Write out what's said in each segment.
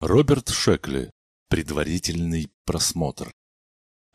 Роберт Шекли. Предварительный просмотр.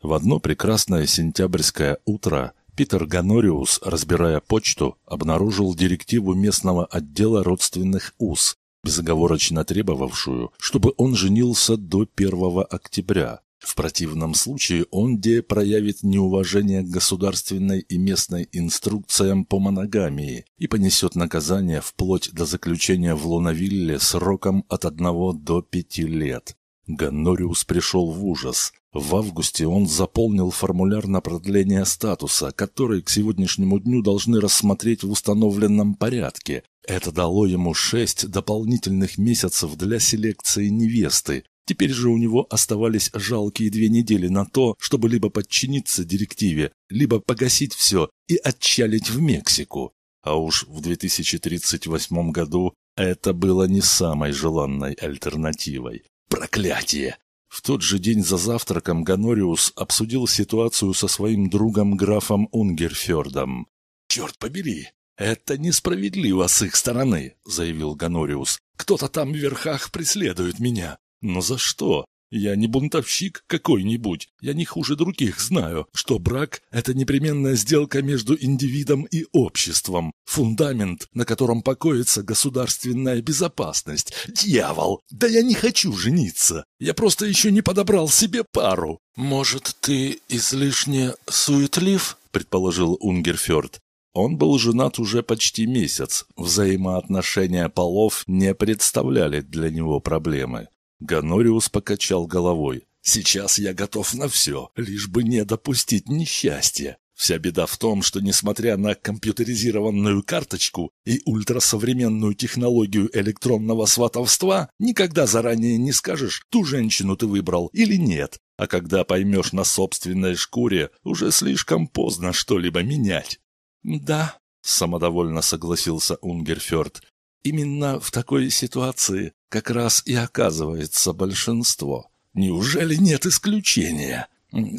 В одно прекрасное сентябрьское утро Питер Ганориус, разбирая почту, обнаружил директиву местного отдела родственных уз, безоговорочно требовавшую, чтобы он женился до 1 октября. В противном случае он де проявит неуважение к государственной и местной инструкциям по моногамии и понесет наказание вплоть до заключения в Лунавилле сроком от одного до пяти лет. Ганнориус пришел в ужас. В августе он заполнил формуляр на продление статуса, который к сегодняшнему дню должны рассмотреть в установленном порядке. Это дало ему шесть дополнительных месяцев для селекции невесты, Теперь же у него оставались жалкие две недели на то, чтобы либо подчиниться директиве, либо погасить все и отчалить в Мексику. А уж в 2038 году это было не самой желанной альтернативой. Проклятие! В тот же день за завтраком Ганориус обсудил ситуацию со своим другом графом Унгерфёрдом. «Черт побери! Это несправедливо с их стороны!» — заявил Ганориус. «Кто-то там в верхах преследует меня. Но за что? Я не бунтовщик какой-нибудь. Я не хуже других знаю, что брак – это непременная сделка между индивидом и обществом. Фундамент, на котором покоится государственная безопасность. Дьявол! Да я не хочу жениться. Я просто еще не подобрал себе пару. Может, ты излишне суетлив? Предположил Унгерфёрд. Он был женат уже почти месяц. Взаимоотношения полов не представляли для него проблемы. Ганориус покачал головой. «Сейчас я готов на все, лишь бы не допустить несчастья. Вся беда в том, что несмотря на компьютеризированную карточку и ультрасовременную технологию электронного сватовства, никогда заранее не скажешь, ту женщину ты выбрал или нет. А когда поймешь на собственной шкуре, уже слишком поздно что-либо менять». «Да», — самодовольно согласился Унгерфёрд, Именно в такой ситуации как раз и оказывается большинство. Неужели нет исключения?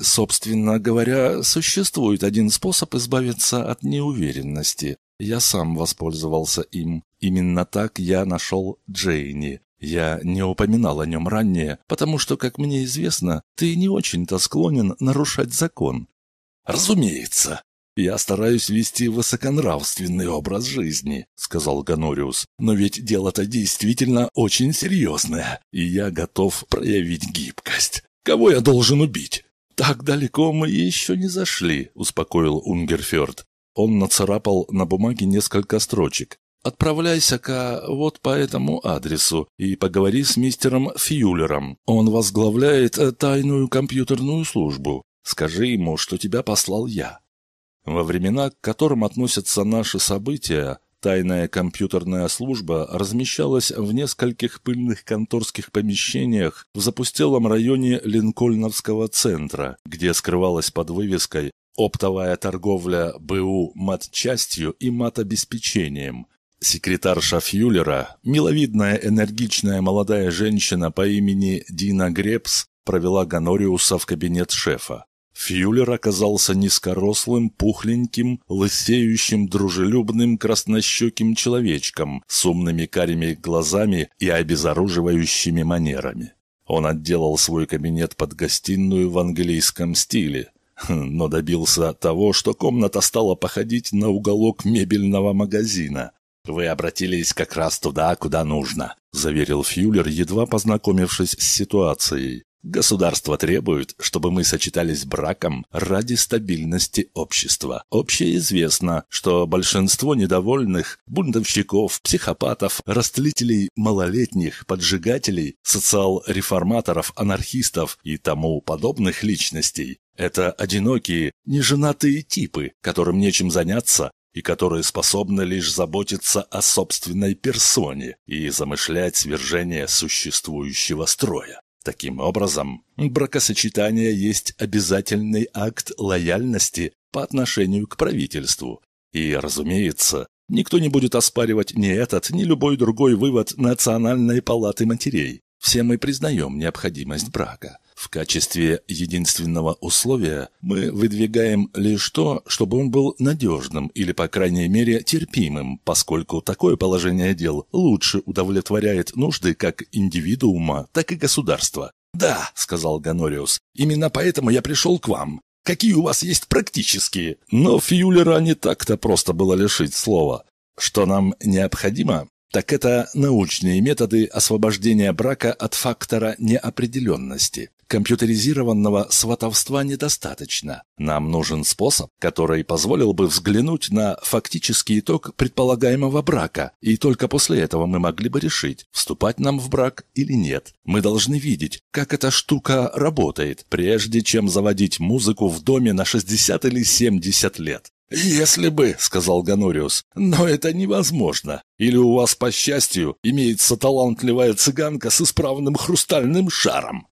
Собственно говоря, существует один способ избавиться от неуверенности. Я сам воспользовался им. Именно так я нашел Джейни. Я не упоминал о нем ранее, потому что, как мне известно, ты не очень-то склонен нарушать закон. Разумеется, «Я стараюсь вести высоконравственный образ жизни», — сказал Ганориус. «Но ведь дело-то действительно очень серьезное, и я готов проявить гибкость. Кого я должен убить?» «Так далеко мы еще не зашли», — успокоил Унгерфёрд. Он нацарапал на бумаге несколько строчек. «Отправляйся-ка вот по этому адресу и поговори с мистером Фьюлером. Он возглавляет э, тайную компьютерную службу. Скажи ему, что тебя послал я. Во времена, к которым относятся наши события, тайная компьютерная служба размещалась в нескольких пыльных конторских помещениях в запустелом районе Линкольновского центра, где скрывалась под вывеской «Оптовая торговля БУ матчастью и матобеспечением». Секретарша Фьюлера, миловидная энергичная молодая женщина по имени Дина Гребс, провела Ганориуса в кабинет шефа. Фьюлер оказался низкорослым, пухленьким, лысеющим, дружелюбным, краснощеким человечком с умными карими глазами и обезоруживающими манерами. Он отделал свой кабинет под гостиную в английском стиле, хм, но добился того, что комната стала походить на уголок мебельного магазина. «Вы обратились как раз туда, куда нужно», — заверил Фьюлер, едва познакомившись с ситуацией. Государство требует, чтобы мы сочетались браком ради стабильности общества. Общеизвестно, что большинство недовольных, бунтовщиков, психопатов, растлителей малолетних, поджигателей, социал-реформаторов, анархистов и тому подобных личностей – это одинокие, неженатые типы, которым нечем заняться и которые способны лишь заботиться о собственной персоне и замышлять свержение существующего строя. Таким образом, бракосочетание есть обязательный акт лояльности по отношению к правительству. И, разумеется, никто не будет оспаривать ни этот, ни любой другой вывод Национальной палаты матерей. Все мы признаем необходимость брака. В качестве единственного условия мы выдвигаем лишь то, чтобы он был надежным или, по крайней мере, терпимым, поскольку такое положение дел лучше удовлетворяет нужды как индивидуума, так и государства. «Да», — сказал Ганориус, — «именно поэтому я пришел к вам. Какие у вас есть практические?» Но Фьюлера не так-то просто было лишить слова. «Что нам необходимо?» так это научные методы освобождения брака от фактора неопределенности. Компьютеризированного сватовства недостаточно. Нам нужен способ, который позволил бы взглянуть на фактический итог предполагаемого брака, и только после этого мы могли бы решить, вступать нам в брак или нет. Мы должны видеть, как эта штука работает, прежде чем заводить музыку в доме на 60 или 70 лет. «Если бы», — сказал Ганориус, — «но это невозможно. Или у вас, по счастью, имеется талантливая цыганка с исправным хрустальным шаром?»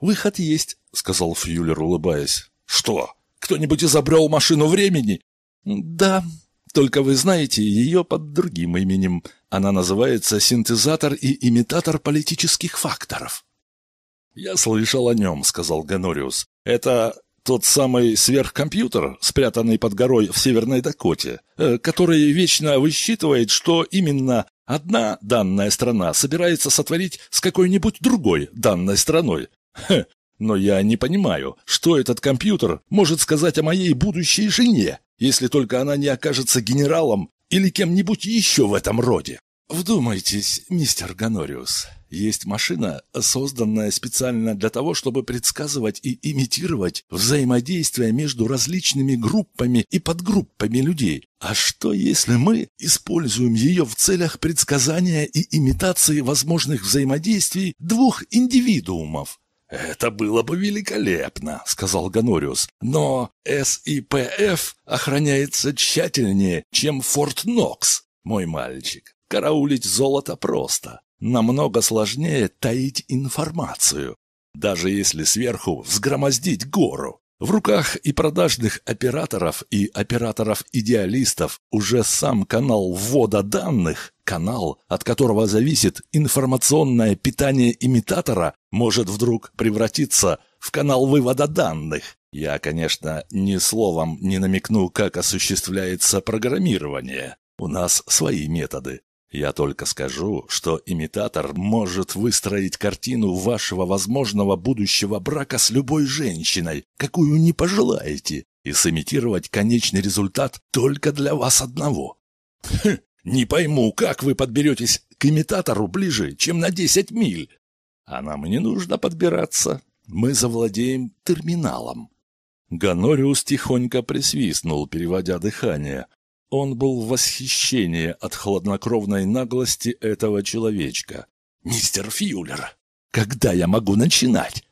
«Выход есть», — сказал Фьюлер, улыбаясь. «Что, кто-нибудь изобрел машину времени?» «Да, только вы знаете ее под другим именем. Она называется синтезатор и имитатор политических факторов». «Я слышал о нем», — сказал Ганориус. «Это тот самый сверхкомпьютер, спрятанный под горой в Северной Дакоте, э, который вечно высчитывает, что именно одна данная страна собирается сотворить с какой-нибудь другой данной страной. Хе, но я не понимаю, что этот компьютер может сказать о моей будущей жене, если только она не окажется генералом или кем-нибудь еще в этом роде. Вдумайтесь, мистер Ганориус, есть машина, созданная специально для того, чтобы предсказывать и имитировать взаимодействие между различными группами и подгруппами людей. А что, если мы используем ее в целях предсказания и имитации возможных взаимодействий двух индивидуумов? «Это было бы великолепно», — сказал Ганориус. «Но СИПФ охраняется тщательнее, чем Форт Нокс, мой мальчик. Караулить золото просто. Намного сложнее таить информацию, даже если сверху взгромоздить гору. В руках и продажных операторов, и операторов-идеалистов уже сам канал ввода данных, канал, от которого зависит информационное питание имитатора, может вдруг превратиться в канал вывода данных. Я, конечно, ни словом не намекну, как осуществляется программирование. У нас свои методы. Я только скажу, что имитатор может выстроить картину вашего возможного будущего брака с любой женщиной, какую не пожелаете, и сымитировать конечный результат только для вас одного. Хм, не пойму, как вы подберетесь к имитатору ближе, чем на 10 миль. А нам не нужно подбираться. Мы завладеем терминалом. Ганориус тихонько присвистнул, переводя дыхание. Он был в восхищении от хладнокровной наглости этого человечка. «Мистер Фьюлер, когда я могу начинать?»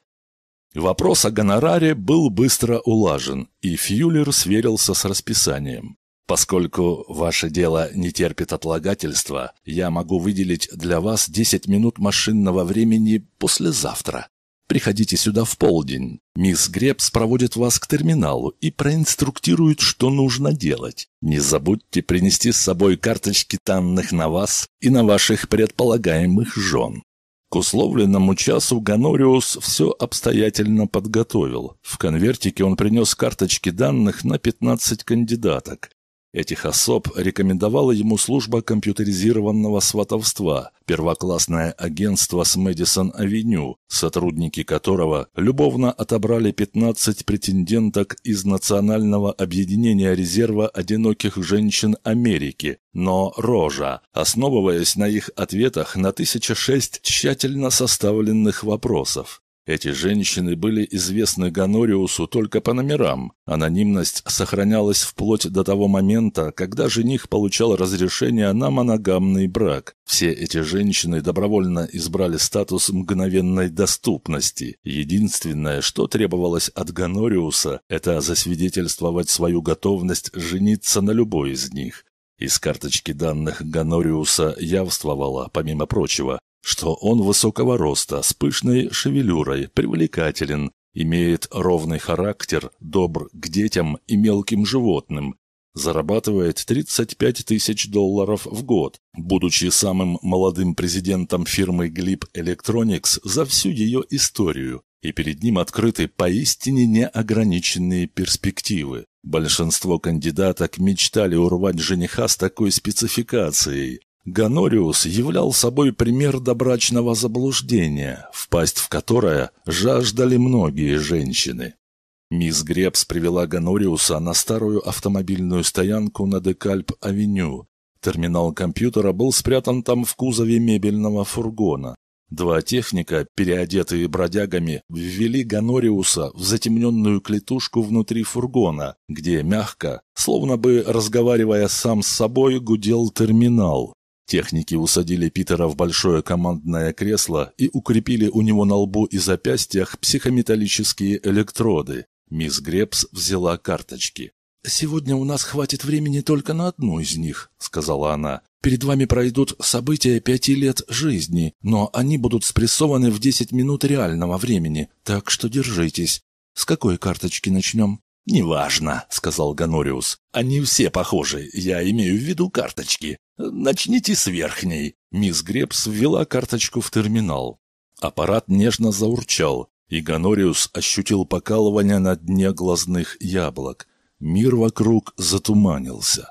Вопрос о гонораре был быстро улажен, и Фьюлер сверился с расписанием. «Поскольку ваше дело не терпит отлагательства, я могу выделить для вас 10 минут машинного времени послезавтра. Приходите сюда в полдень. Мисс Гребс проводит вас к терминалу и проинструктирует, что нужно делать. Не забудьте принести с собой карточки данных на вас и на ваших предполагаемых жен. К условленному часу Ганориус все обстоятельно подготовил. В конвертике он принес карточки данных на 15 кандидаток. Этих особ рекомендовала ему служба компьютеризированного сватовства, первоклассное агентство с Мэдисон-авеню, сотрудники которого любовно отобрали 15 претенденток из Национального объединения резерва одиноких женщин Америки, но Рожа, основываясь на их ответах на 1006 тщательно составленных вопросов. Эти женщины были известны Ганориусу только по номерам. Анонимность сохранялась вплоть до того момента, когда жених получал разрешение на моногамный брак. Все эти женщины добровольно избрали статус мгновенной доступности. Единственное, что требовалось от Ганориуса, это засвидетельствовать свою готовность жениться на любой из них. Из карточки данных Ганориуса явствовало, помимо прочего, что он высокого роста, с пышной шевелюрой, привлекателен, имеет ровный характер, добр к детям и мелким животным, зарабатывает 35 тысяч долларов в год, будучи самым молодым президентом фирмы Glip Electronics за всю ее историю, и перед ним открыты поистине неограниченные перспективы. Большинство кандидаток мечтали урвать жениха с такой спецификацией. Ганориус являл собой пример добрачного заблуждения, впасть в которое жаждали многие женщины. Мисс Гребс привела Ганориуса на старую автомобильную стоянку на Декальп-авеню. Терминал компьютера был спрятан там в кузове мебельного фургона. Два техника, переодетые бродягами, ввели Ганориуса в затемненную клетушку внутри фургона, где мягко, словно бы разговаривая сам с собой, гудел терминал. Техники усадили Питера в большое командное кресло и укрепили у него на лбу и запястьях психометаллические электроды. Мисс Гребс взяла карточки. «Сегодня у нас хватит времени только на одну из них», — сказала она. «Перед вами пройдут события пяти лет жизни, но они будут спрессованы в десять минут реального времени, так что держитесь. С какой карточки начнем?» «Неважно», — сказал Ганориус. «Они все похожи, я имею в виду карточки. Начните с верхней». Мисс Гребс ввела карточку в терминал. Аппарат нежно заурчал, и Ганориус ощутил покалывание на дне глазных яблок. Мир вокруг затуманился.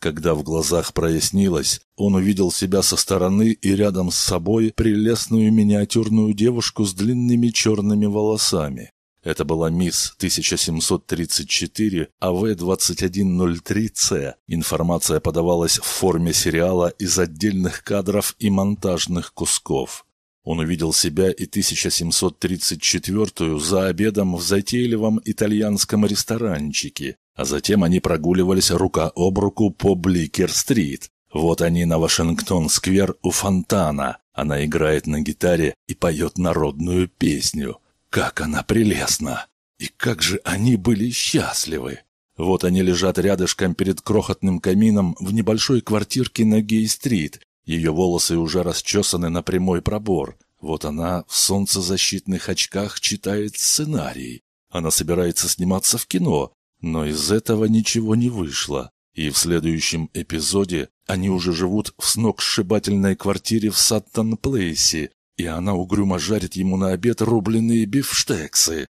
Когда в глазах прояснилось, он увидел себя со стороны и рядом с собой прелестную миниатюрную девушку с длинными черными волосами. Это была мисс 1734 АВ-2103С. Информация подавалась в форме сериала из отдельных кадров и монтажных кусков. Он увидел себя и 1734-ю за обедом в затейливом итальянском ресторанчике, а затем они прогуливались рука об руку по Бликер-стрит. Вот они на Вашингтон-сквер у фонтана. Она играет на гитаре и поет народную песню. Как она прелестна! И как же они были счастливы! Вот они лежат рядышком перед крохотным камином в небольшой квартирке на Гей-стрит, ее волосы уже расчесаны на прямой пробор. Вот она в солнцезащитных очках читает сценарий. Она собирается сниматься в кино, но из этого ничего не вышло. И в следующем эпизоде они уже живут в сногсшибательной квартире в Саттон-Плейсе, и она угрюмо жарит ему на обед рубленые бифштексы.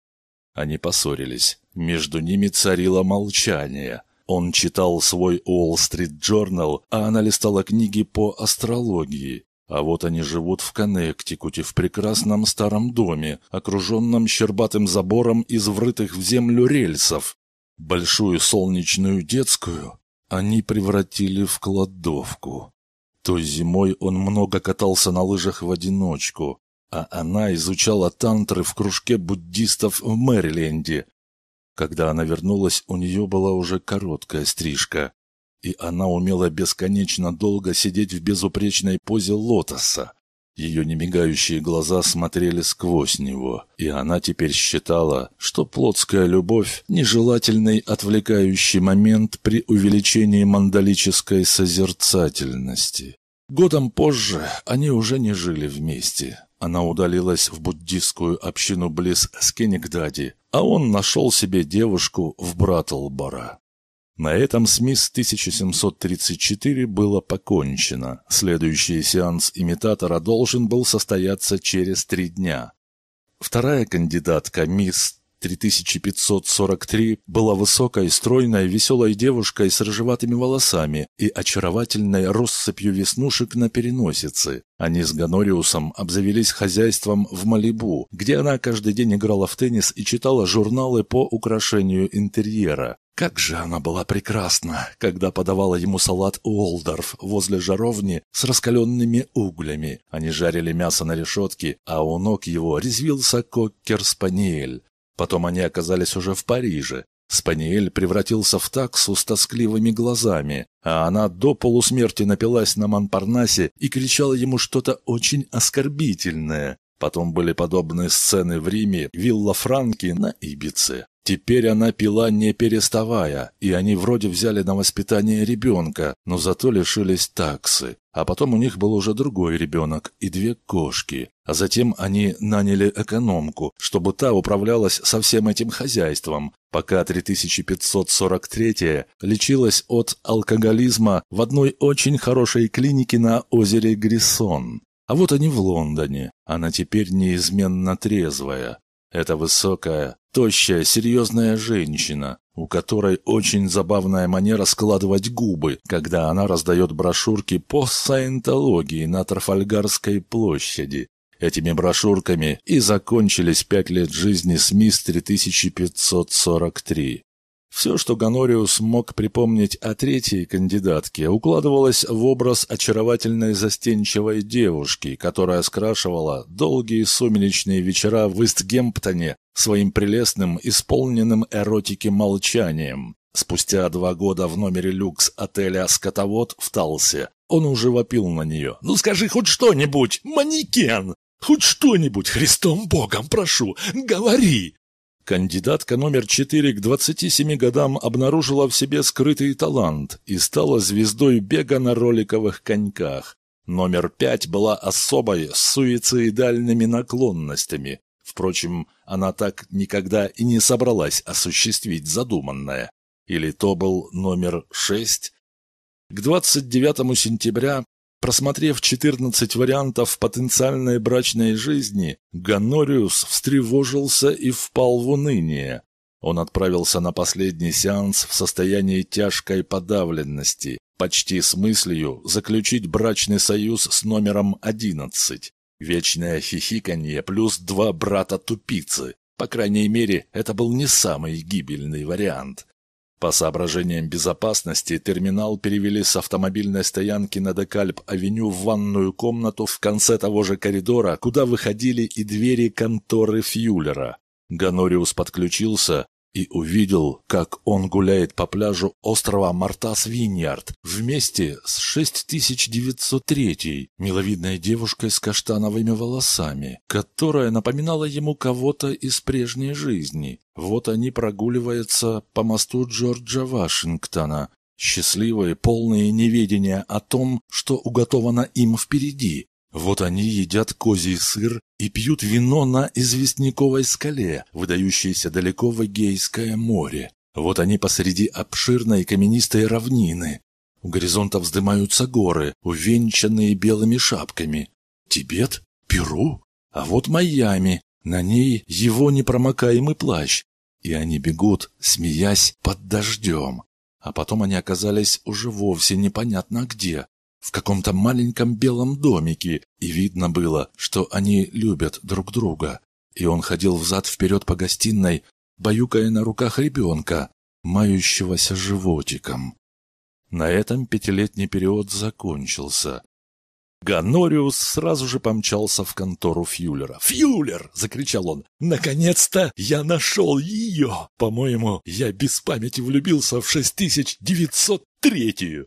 Они поссорились. Между ними царило молчание – он читал свой Wall Street Journal, а она листала книги по астрологии. А вот они живут в Коннектикуте, в прекрасном старом доме, окруженном щербатым забором из врытых в землю рельсов. Большую солнечную детскую они превратили в кладовку. Той зимой он много катался на лыжах в одиночку, а она изучала тантры в кружке буддистов в Мэриленде, когда она вернулась, у нее была уже короткая стрижка, и она умела бесконечно долго сидеть в безупречной позе лотоса. Ее немигающие глаза смотрели сквозь него, и она теперь считала, что плотская любовь – нежелательный отвлекающий момент при увеличении мандалической созерцательности. Годом позже они уже не жили вместе. Она удалилась в буддистскую общину близ Скенигдади, а он нашел себе девушку в Братлбора. На этом с мисс 1734 было покончено. Следующий сеанс имитатора должен был состояться через три дня. Вторая кандидатка, мисс 3543 была высокой, стройной, веселой девушкой с рыжеватыми волосами и очаровательной россыпью веснушек на переносице. Они с Ганориусом обзавелись хозяйством в Малибу, где она каждый день играла в теннис и читала журналы по украшению интерьера. Как же она была прекрасна, когда подавала ему салат Уолдорф возле жаровни с раскаленными углями. Они жарили мясо на решетке, а у ног его резвился коккер-спаниель. Потом они оказались уже в Париже. Спаниель превратился в таксу с тоскливыми глазами, а она до полусмерти напилась на Монпарнасе и кричала ему что-то очень оскорбительное. Потом были подобные сцены в Риме, вилла Франки на Ибице. Теперь она пила не переставая, и они вроде взяли на воспитание ребенка, но зато лишились таксы. А потом у них был уже другой ребенок и две кошки. А затем они наняли экономку, чтобы та управлялась со всем этим хозяйством, пока 3543 лечилась от алкоголизма в одной очень хорошей клинике на озере Гриссон. А вот они в Лондоне. Она теперь неизменно трезвая. Это высокая, тощая, серьезная женщина, у которой очень забавная манера складывать губы, когда она раздает брошюрки по саентологии на Трафальгарской площади. Этими брошюрками и закончились пять лет жизни СМИС 3543. Все, что Гонориус мог припомнить о третьей кандидатке, укладывалось в образ очаровательной застенчивой девушки, которая скрашивала долгие сумеречные вечера в Истгемптоне своим прелестным, исполненным эротики молчанием. Спустя два года в номере люкс отеля «Скотовод» в Талсе он уже вопил на нее. «Ну скажи хоть что-нибудь, манекен! Хоть что-нибудь, Христом Богом прошу, говори!» Кандидатка номер 4 к 27 годам обнаружила в себе скрытый талант и стала звездой бега на роликовых коньках. Номер 5 была особой с суицидальными наклонностями. Впрочем, она так никогда и не собралась осуществить задуманное. Или то был номер 6? К 29 сентября Просмотрев 14 вариантов потенциальной брачной жизни, Ганориус встревожился и впал в уныние. Он отправился на последний сеанс в состоянии тяжкой подавленности, почти с мыслью заключить брачный союз с номером 11. Вечное хихиканье плюс два брата-тупицы. По крайней мере, это был не самый гибельный вариант. По соображениям безопасности терминал перевели с автомобильной стоянки на Декальп-авеню в ванную комнату в конце того же коридора, куда выходили и двери конторы Фьюлера. Ганориус подключился и увидел, как он гуляет по пляжу острова Мартас-Виньярд вместе с 6903 миловидной девушкой с каштановыми волосами, которая напоминала ему кого-то из прежней жизни. Вот они прогуливаются по мосту Джорджа Вашингтона, счастливые, полные неведения о том, что уготовано им впереди, вот они едят козий сыр и пьют вино на известняковой скале, выдающейся далеко в Эгейское море. Вот они посреди обширной каменистой равнины. У горизонта вздымаются горы, увенчанные белыми шапками. Тибет? Перу? А вот Майами. На ней его непромокаемый плащ. И они бегут, смеясь, под дождем. А потом они оказались уже вовсе непонятно где в каком-то маленьком белом домике, и видно было, что они любят друг друга. И он ходил взад-вперед по гостиной, баюкая на руках ребенка, мающегося животиком. На этом пятилетний период закончился. Ганориус сразу же помчался в контору Фьюлера. «Фьюлер!» — закричал он. «Наконец-то я нашел ее! По-моему, я без памяти влюбился в 6903-ю!»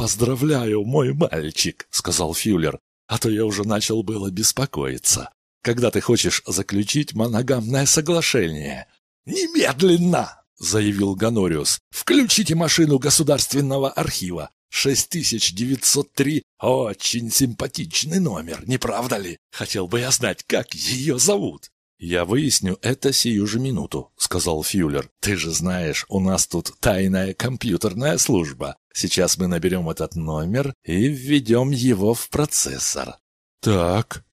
«Поздравляю, мой мальчик», — сказал Фюллер, «а то я уже начал было беспокоиться. Когда ты хочешь заключить моногамное соглашение?» «Немедленно!» — заявил Ганориус. «Включите машину Государственного архива. 6903 — очень симпатичный номер, не правда ли? Хотел бы я знать, как ее зовут». «Я выясню это сию же минуту», — сказал Фюллер. «Ты же знаешь, у нас тут тайная компьютерная служба. Сейчас мы наберем этот номер и введем его в процессор». «Так,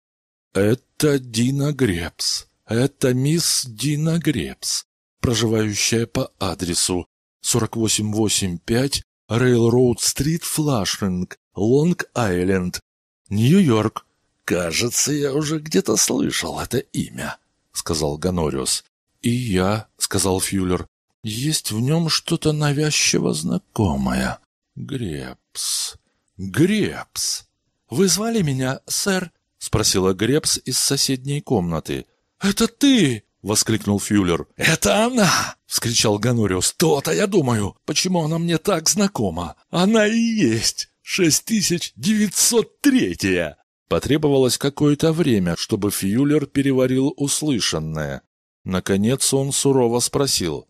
это Дина Гребс. Это мисс Дина Гребс, проживающая по адресу 4885 Рейлроуд-стрит, Флашинг, Лонг-Айленд, Нью-Йорк. Кажется, я уже где-то слышал это имя» сказал Ганориус. «И я», — сказал Фюллер, — «есть в нем что-то навязчиво знакомое. Гребс, Гребс. Вы звали меня, сэр?» — спросила Гребс из соседней комнаты. «Это ты!» — воскликнул Фюллер. «Это она!» — вскричал Ганориус. «То-то я думаю, почему она мне так знакома. Она и есть шесть тысяч девятьсот третья!» Потребовалось какое-то время, чтобы Фьюлер переварил услышанное. Наконец он сурово спросил.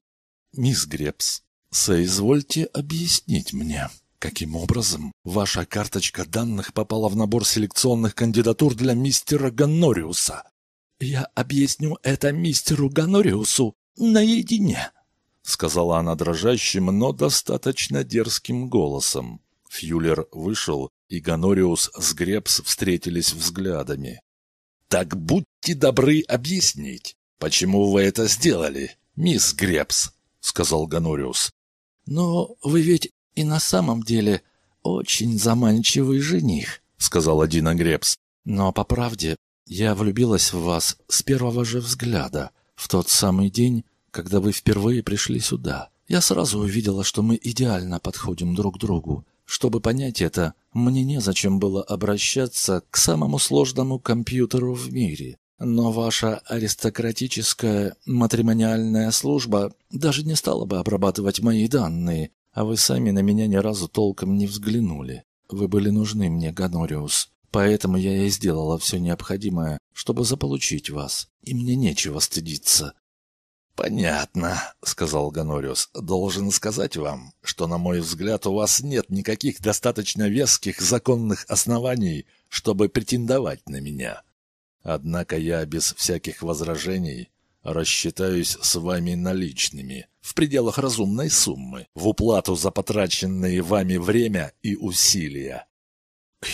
«Мисс Гребс, соизвольте объяснить мне, каким образом ваша карточка данных попала в набор селекционных кандидатур для мистера Ганнориуса?» «Я объясню это мистеру Ганориусу наедине», — сказала она дрожащим, но достаточно дерзким голосом. Фьюлер вышел, и Ганориус с Гребс встретились взглядами. «Так будьте добры объяснить, почему вы это сделали, мисс Гребс», — сказал Ганориус. «Но вы ведь и на самом деле очень заманчивый жених», — сказала Дина Гребс. «Но, по правде, я влюбилась в вас с первого же взгляда, в тот самый день, когда вы впервые пришли сюда. Я сразу увидела, что мы идеально подходим друг другу. Чтобы понять это, мне незачем было обращаться к самому сложному компьютеру в мире. Но ваша аристократическая матримониальная служба даже не стала бы обрабатывать мои данные, а вы сами на меня ни разу толком не взглянули. Вы были нужны мне, Ганориус. Поэтому я и сделала все необходимое, чтобы заполучить вас, и мне нечего стыдиться». «Понятно», — сказал Ганориус. «Должен сказать вам, что, на мой взгляд, у вас нет никаких достаточно веских законных оснований, чтобы претендовать на меня. Однако я без всяких возражений рассчитаюсь с вами наличными, в пределах разумной суммы, в уплату за потраченное вами время и усилия.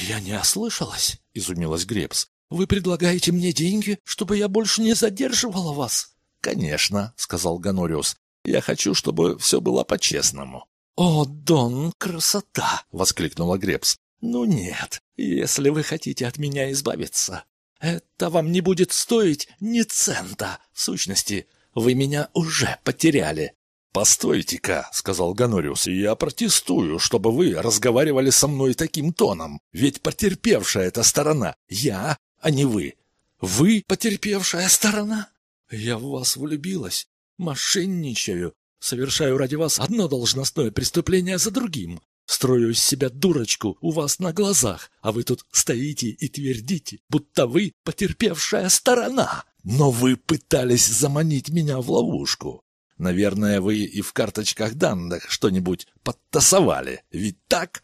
«Я не ослышалась», — изумилась Гребс. «Вы предлагаете мне деньги, чтобы я больше не задерживала вас?» «Конечно», — сказал Ганориус. «Я хочу, чтобы все было по-честному». «О, Дон, красота!» — воскликнула Гребс. «Ну нет, если вы хотите от меня избавиться, это вам не будет стоить ни цента. В сущности, вы меня уже потеряли. «Постойте-ка», — сказал Ганориус, — «я протестую, чтобы вы разговаривали со мной таким тоном. Ведь потерпевшая эта сторона я, а не вы. Вы потерпевшая сторона? Я в вас влюбилась, мошенничаю, совершаю ради вас одно должностное преступление за другим. Строю из себя дурочку у вас на глазах, а вы тут стоите и твердите, будто вы потерпевшая сторона. Но вы пытались заманить меня в ловушку. Наверное, вы и в карточках данных что-нибудь подтасовали. Ведь так?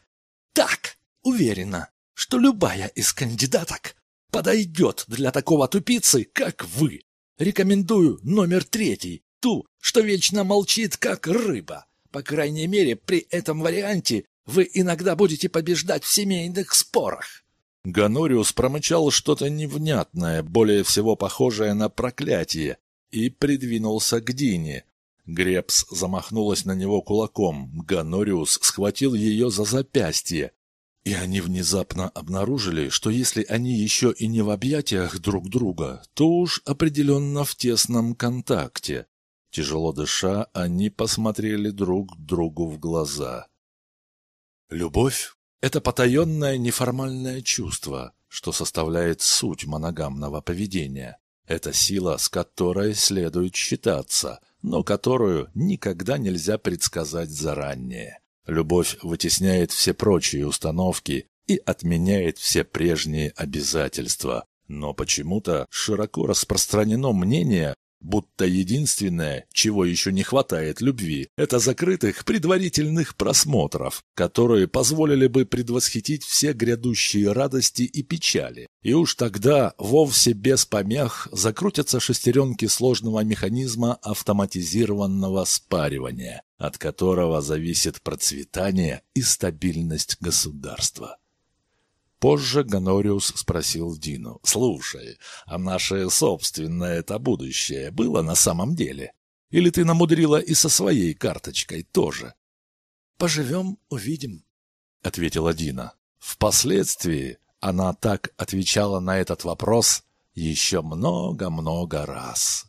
Так, уверена, что любая из кандидаток подойдет для такого тупицы, как вы. Рекомендую номер третий, ту, что вечно молчит, как рыба. По крайней мере, при этом варианте вы иногда будете побеждать в семейных спорах. Ганориус промычал что-то невнятное, более всего похожее на проклятие, и придвинулся к Дине, Гребс замахнулась на него кулаком. Ганориус схватил ее за запястье. И они внезапно обнаружили, что если они еще и не в объятиях друг друга, то уж определенно в тесном контакте. Тяжело дыша, они посмотрели друг другу в глаза. Любовь — это потаенное неформальное чувство, что составляет суть моногамного поведения. Это сила, с которой следует считаться — но которую никогда нельзя предсказать заранее. Любовь вытесняет все прочие установки и отменяет все прежние обязательства. Но почему-то широко распространено мнение, будто единственное, чего еще не хватает любви, это закрытых предварительных просмотров, которые позволили бы предвосхитить все грядущие радости и печали. И уж тогда вовсе без помех закрутятся шестеренки сложного механизма автоматизированного спаривания, от которого зависит процветание и стабильность государства. Позже Ганориус спросил Дину. «Слушай, а наше собственное это будущее было на самом деле? Или ты намудрила и со своей карточкой тоже?» «Поживем, увидим», — ответила Дина. Впоследствии она так отвечала на этот вопрос еще много-много раз.